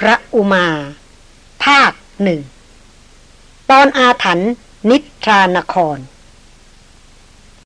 พระอุมา ภาคหนึ่ง ตอนอาถรรพ์นิทรานคร